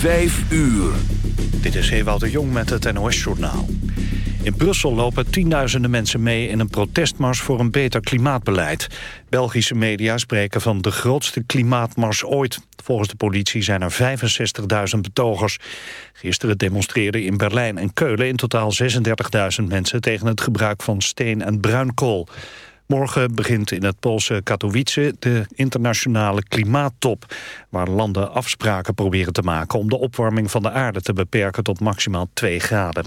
Vijf uur. Dit is Ewout de Jong met het NOS-journaal. In Brussel lopen tienduizenden mensen mee in een protestmars voor een beter klimaatbeleid. Belgische media spreken van de grootste klimaatmars ooit. Volgens de politie zijn er 65.000 betogers. Gisteren demonstreerden in Berlijn en Keulen in totaal 36.000 mensen... tegen het gebruik van steen- en bruinkool. Morgen begint in het Poolse Katowice de internationale klimaattop... waar landen afspraken proberen te maken om de opwarming van de aarde te beperken tot maximaal 2 graden.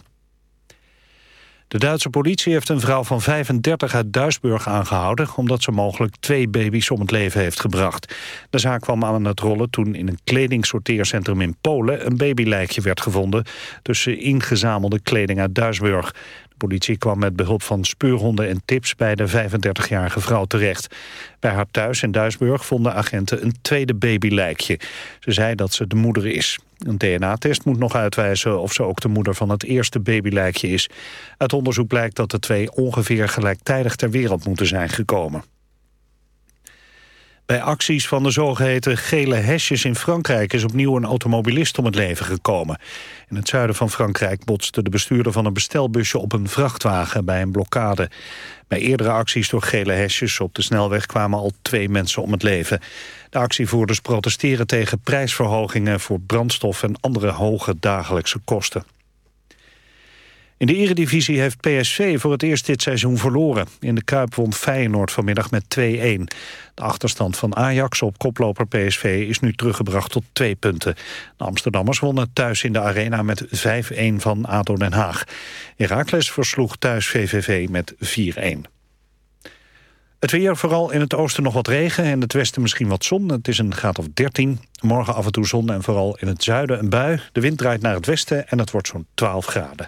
De Duitse politie heeft een vrouw van 35 uit Duisburg aangehouden... omdat ze mogelijk twee baby's om het leven heeft gebracht. De zaak kwam aan het rollen toen in een kledingsorteercentrum in Polen... een babylijkje werd gevonden tussen ingezamelde kleding uit Duisburg. Politie kwam met behulp van speurhonden en tips bij de 35-jarige vrouw terecht. Bij haar thuis in Duisburg vonden agenten een tweede babylijkje. Ze zei dat ze de moeder is. Een DNA-test moet nog uitwijzen of ze ook de moeder van het eerste babylijkje is. Uit onderzoek blijkt dat de twee ongeveer gelijktijdig ter wereld moeten zijn gekomen. Bij acties van de zogeheten gele hesjes in Frankrijk... is opnieuw een automobilist om het leven gekomen. In het zuiden van Frankrijk botste de bestuurder van een bestelbusje... op een vrachtwagen bij een blokkade. Bij eerdere acties door gele hesjes op de snelweg... kwamen al twee mensen om het leven. De actievoerders protesteren tegen prijsverhogingen... voor brandstof en andere hoge dagelijkse kosten. In de eredivisie heeft PSV voor het eerst dit seizoen verloren. In de Kuip won Feyenoord vanmiddag met 2-1. De achterstand van Ajax op koploper PSV is nu teruggebracht tot twee punten. De Amsterdammers wonnen thuis in de arena met 5-1 van ADO Den Haag. Heracles versloeg thuis VVV met 4-1. Het weer, vooral in het oosten nog wat regen en het westen misschien wat zon. Het is een graad of 13. Morgen af en toe zon en vooral in het zuiden een bui. De wind draait naar het westen en het wordt zo'n 12 graden.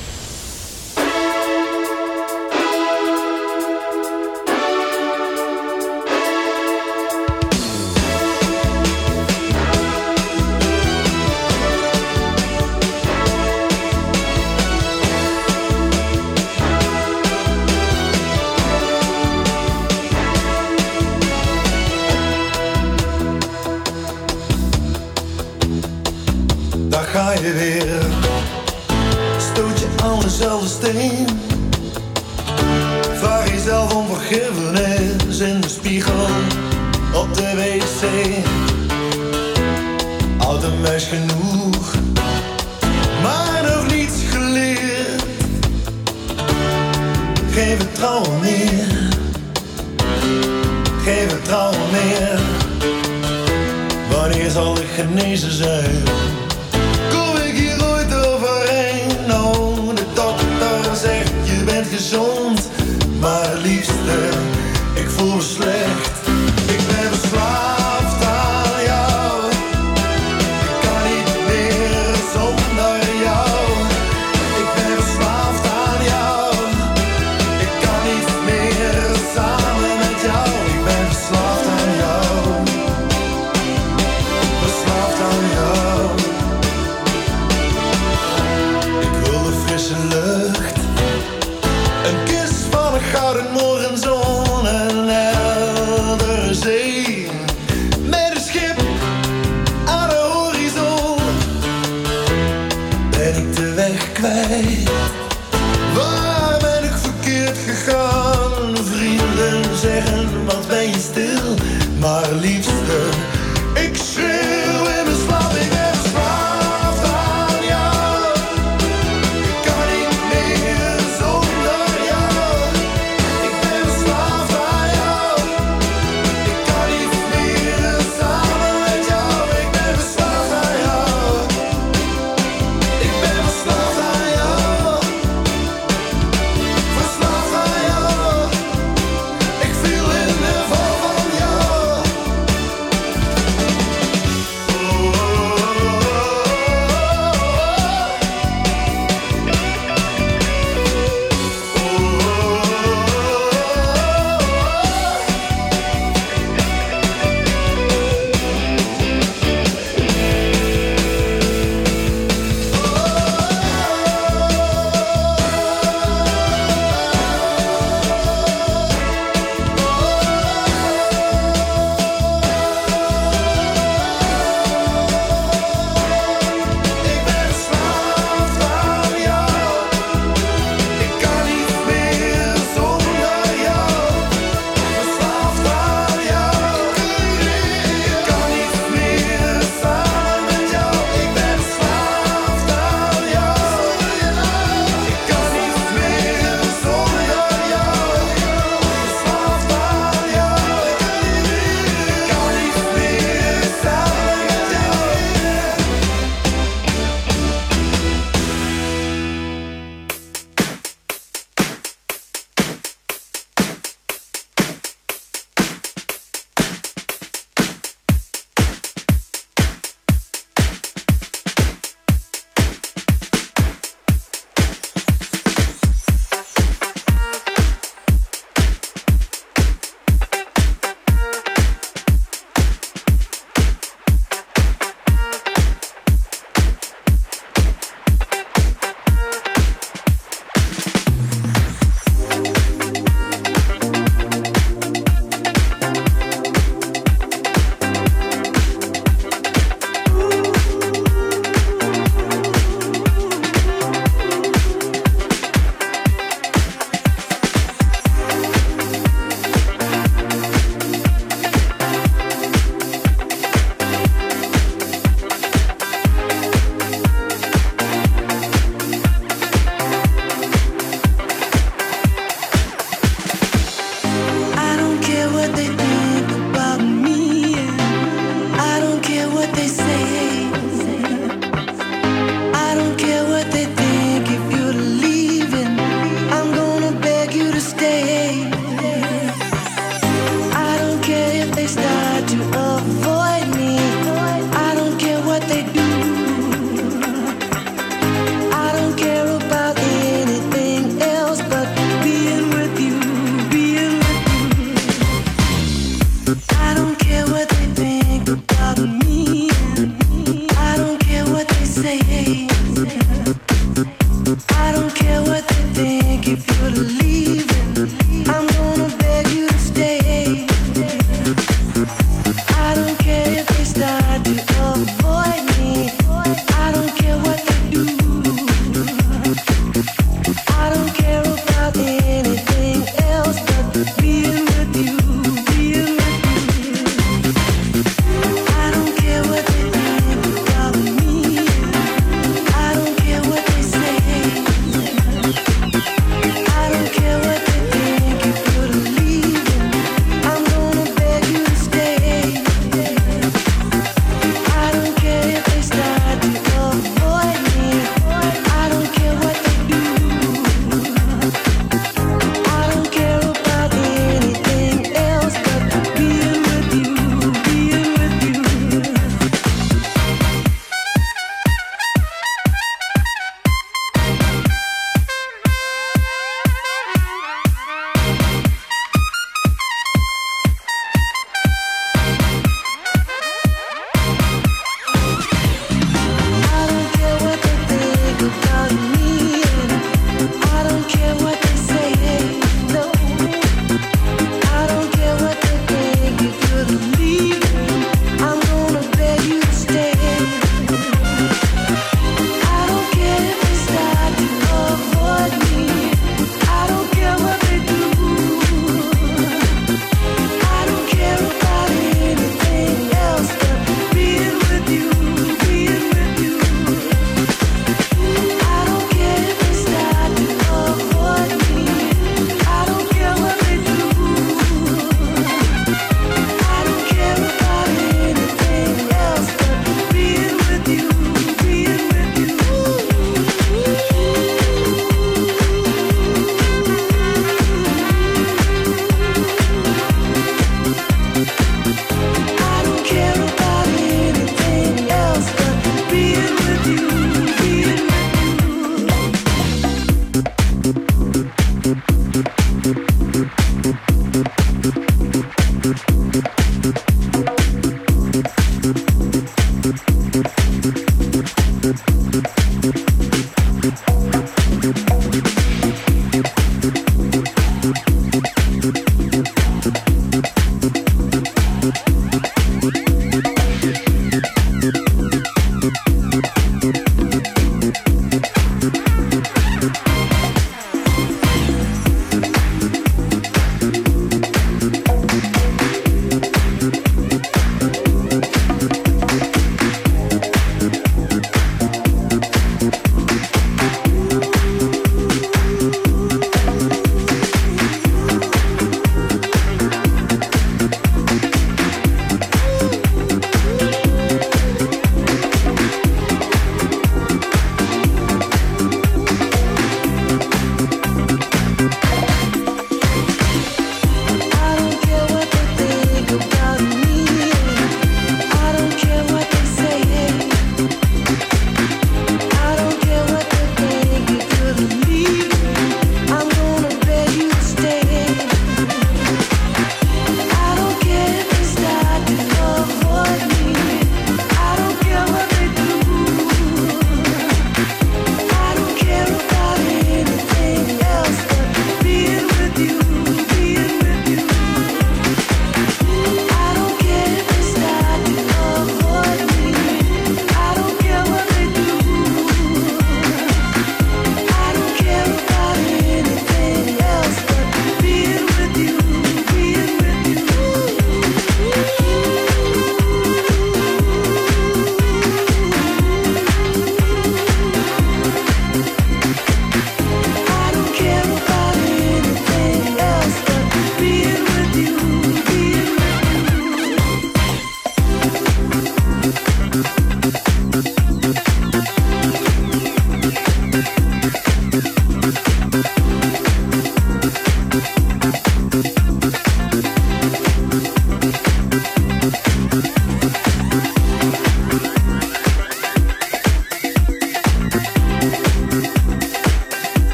je weer. Stoot je aan dezelfde steen. Vraag jezelf om vergiffenis in de spiegel op de wc. Oud en wijs genoeg, maar nog niets geleerd. Geen vertrouwen meer, geen vertrouwen meer. Wanneer zal ik genezen zijn?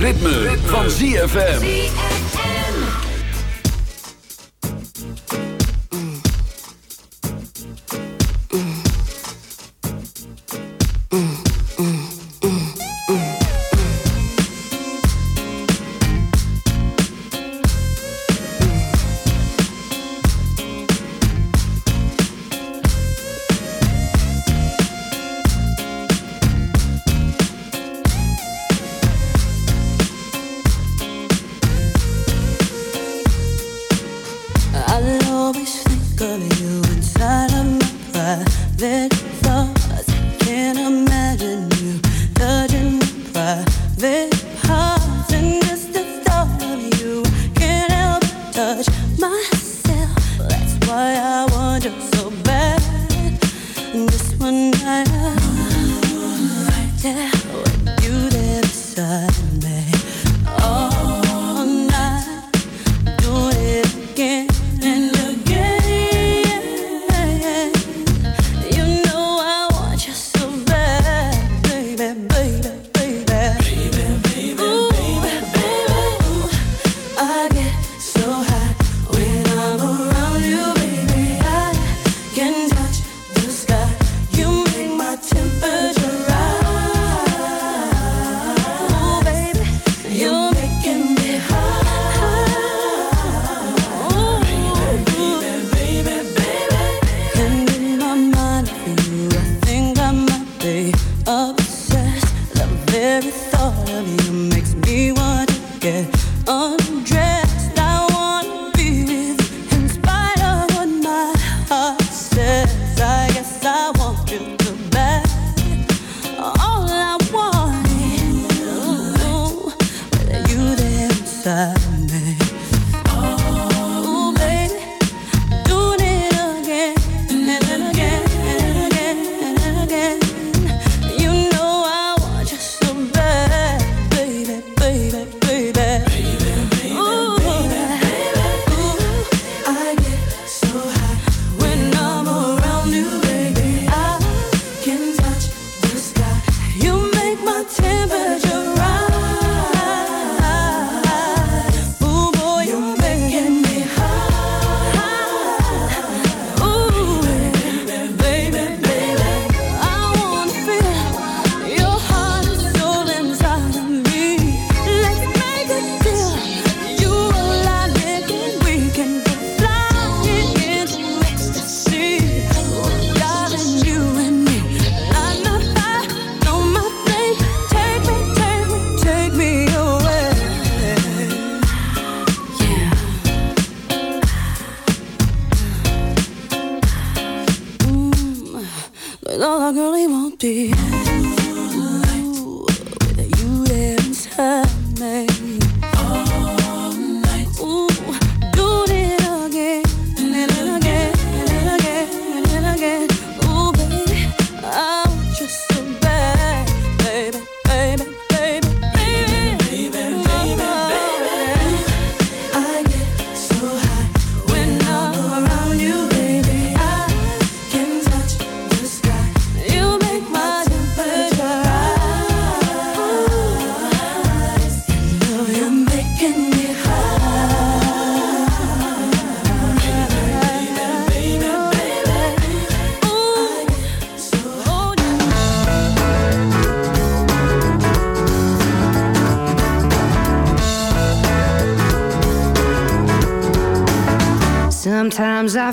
Ritme, van ZFM. 함께 I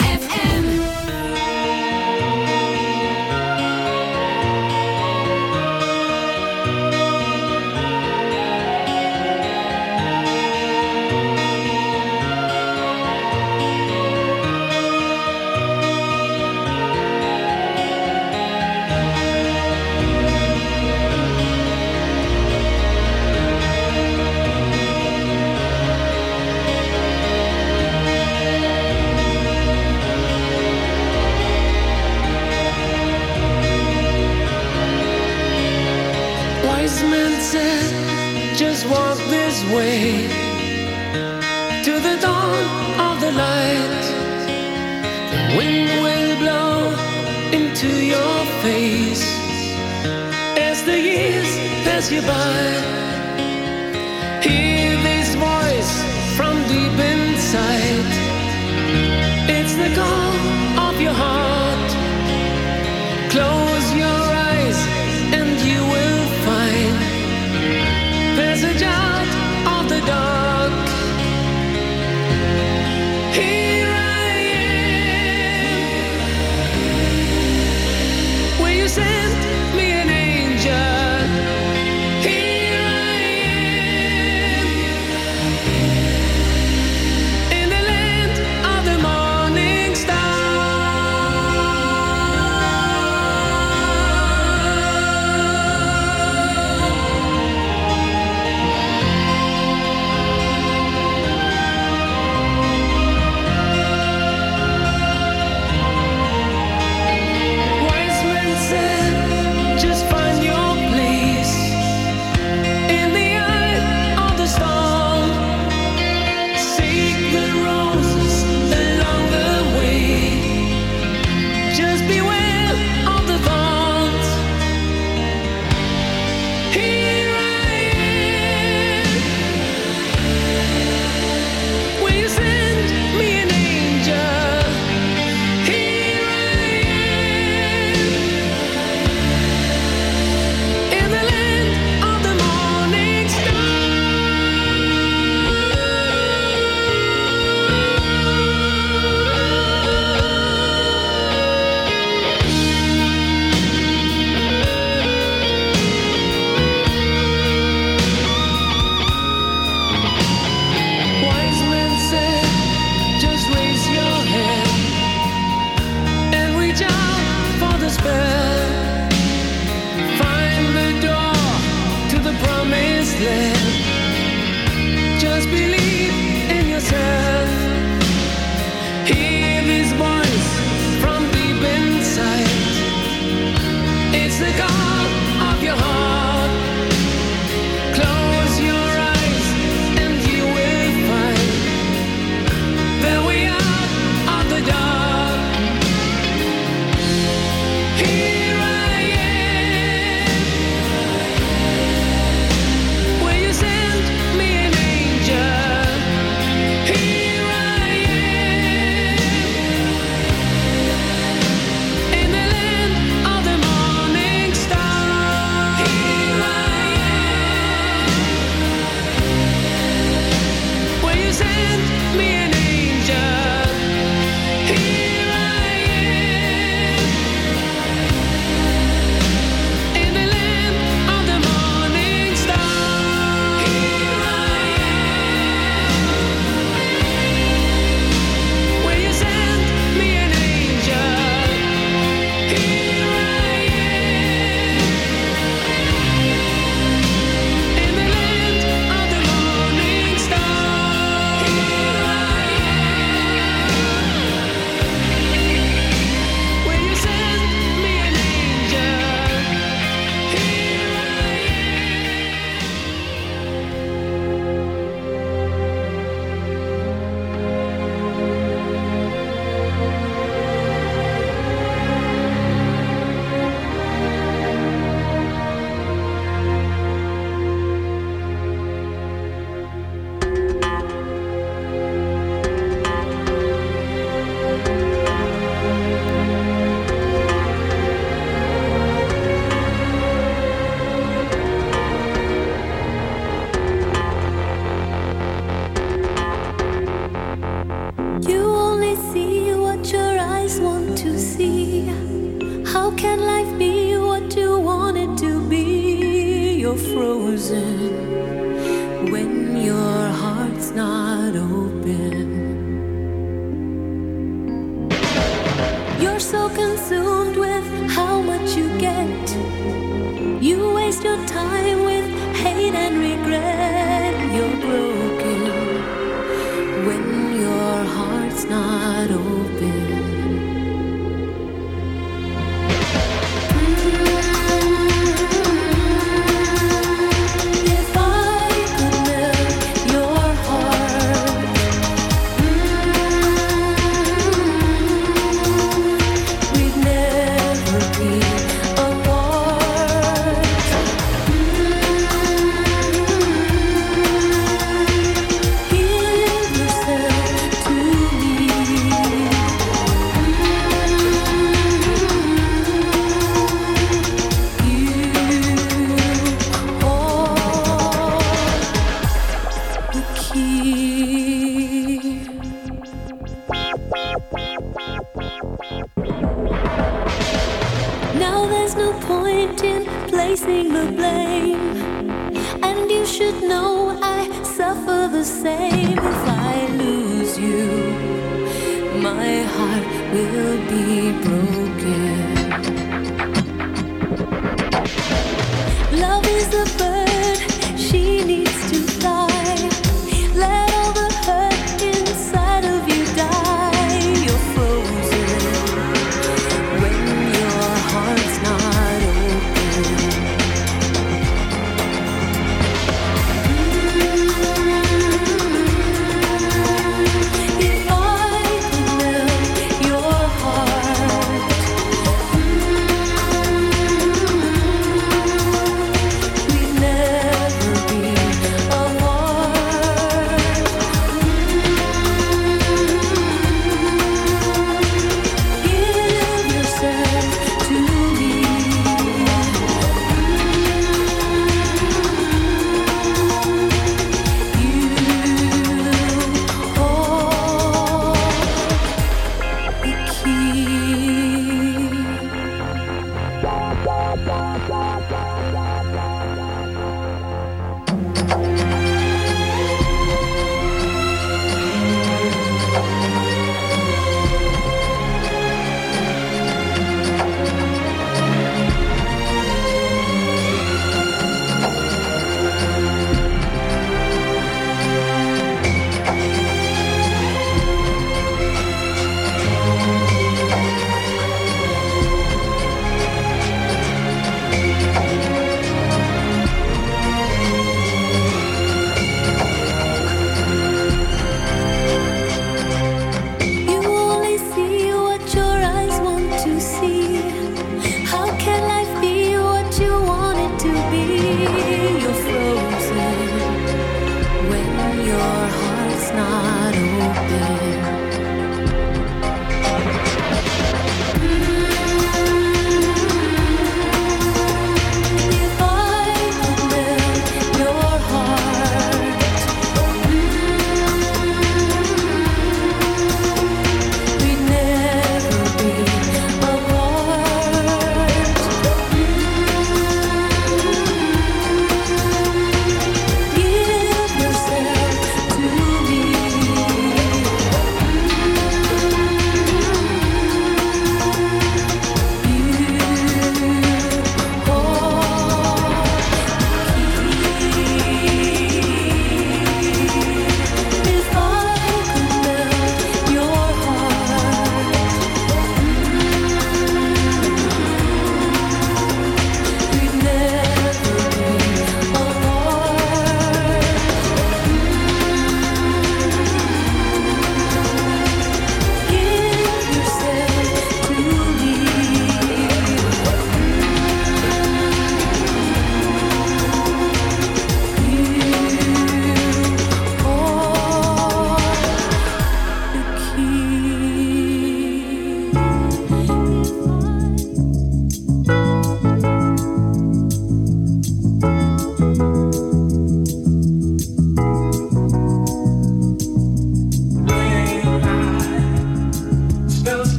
will blow into your face as the years pass you by.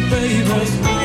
baby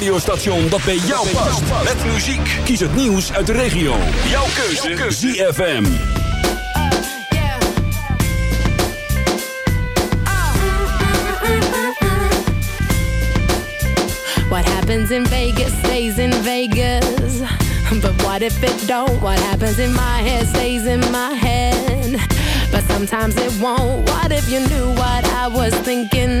radiostation dat bij jou past. Met muziek. Kies het nieuws uit de regio. Jouw keuze. ZFM. What happens in Vegas stays in Vegas. But what if it don't? What happens in my head stays in my head. But sometimes it won't. What if you knew what I was thinking?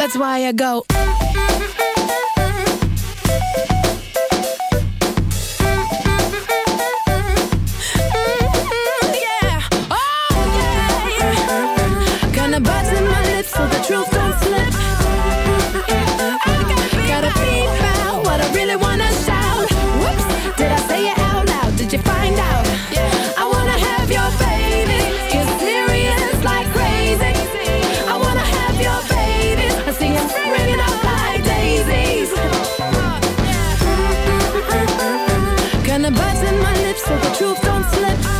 That's why I go. yeah. Oh, yeah. Gonna button my lips so the truth so the truth don't slip.